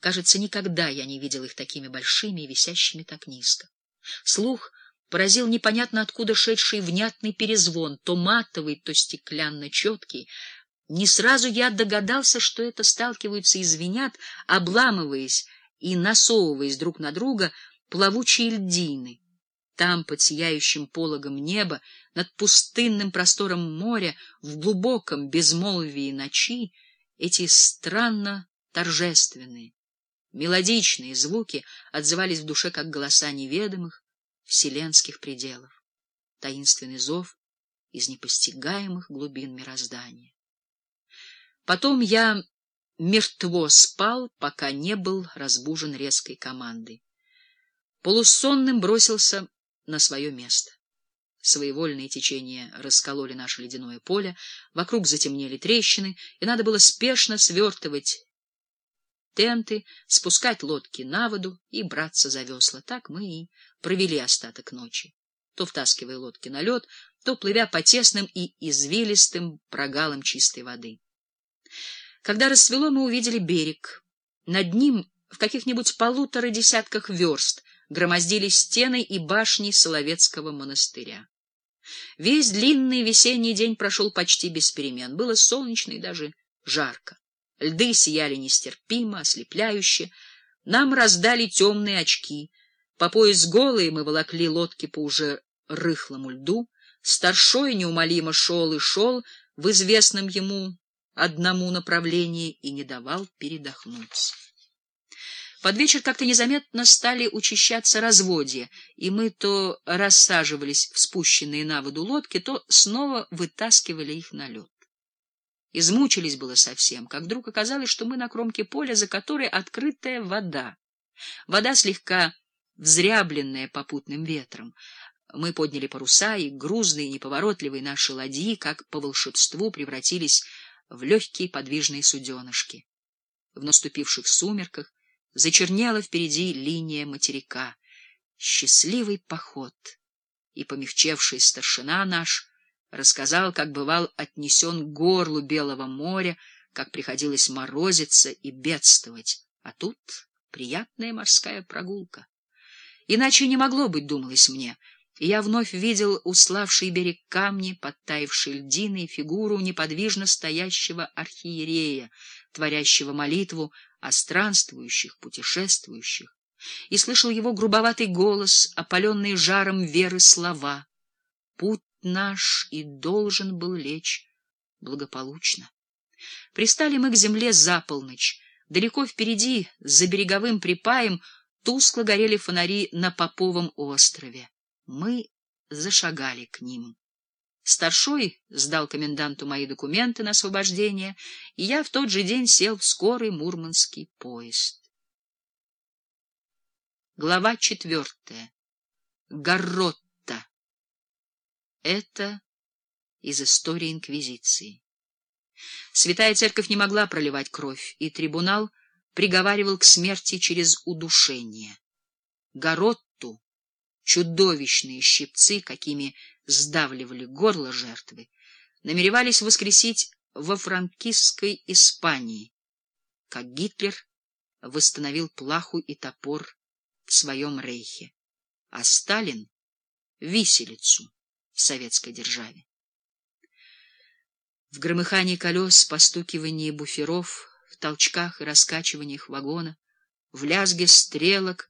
Кажется, никогда я не видел их такими большими и висящими так низко. Слух поразил непонятно откуда шедший внятный перезвон, то матовый, то стеклянно-четкий. Не сразу я догадался, что это сталкиваются и звенят, обламываясь и насовываясь друг на друга, плавучие льдины. Там, под сияющим пологом неба, над пустынным простором моря, в глубоком безмолвии ночи, эти странно торжественные, мелодичные звуки отзывались в душе, как голоса неведомых, вселенских пределов, таинственный зов из непостигаемых глубин мироздания. Потом я мертво спал, пока не был разбужен резкой командой. Полусонным бросился на свое место. Своевольные течения раскололи наше ледяное поле, вокруг затемнели трещины, и надо было спешно свертывать тенты, спускать лодки на воду и браться за весла. Так мы и провели остаток ночи, то втаскивая лодки на лед, то плывя по тесным и извилистым прогалам чистой воды. Когда рассвело, мы увидели берег. Над ним в каких-нибудь полутора десятках верст громоздились стены и башни Соловецкого монастыря. Весь длинный весенний день прошел почти без перемен. Было солнечно и даже жарко. Льды сияли нестерпимо, ослепляюще. Нам раздали темные очки. По пояс голые мы волокли лодки по уже рыхлому льду. Старшой неумолимо шел и шел в известном ему одному направлении и не давал передохнуть. Под вечер как-то незаметно стали учащаться разводья, и мы то рассаживались в спущенные на воду лодки, то снова вытаскивали их на лед. Измучились было совсем, как вдруг оказалось, что мы на кромке поля, за которой открытая вода. Вода слегка взрябленная попутным ветром. Мы подняли паруса, и грузные неповоротливые наши ладьи, как по волшебству, превратились в легкие подвижные суденышки. В наступивших сумерках Зачернела впереди линия материка. Счастливый поход. И помягчевший старшина наш рассказал, как бывал отнесен к горлу Белого моря, как приходилось морозиться и бедствовать. А тут приятная морская прогулка. Иначе не могло быть, думалось мне, я вновь видел уславший берег камни, подтаившие льдины и фигуру неподвижно стоящего архиерея, творящего молитву о странствующих, путешествующих, и слышал его грубоватый голос, опаленный жаром веры слова. Путь наш и должен был лечь благополучно. Пристали мы к земле за полночь. Далеко впереди, за береговым припаем, тускло горели фонари на Поповом острове. Мы зашагали к ним. Старшой сдал коменданту мои документы на освобождение, и я в тот же день сел в скорый мурманский поезд. Глава четвертая. Гарротта. Это из истории Инквизиции. Святая Церковь не могла проливать кровь, и трибунал приговаривал к смерти через удушение. Гаротту, чудовищные щипцы, какими сдавливали горло жертвы, намеревались воскресить во франкистской Испании, как Гитлер восстановил плаху и топор в своем рейхе, а Сталин — виселицу в советской державе. В громыхании колес, постукивании буферов, в толчках и раскачиваниях вагона, в лязге стрелок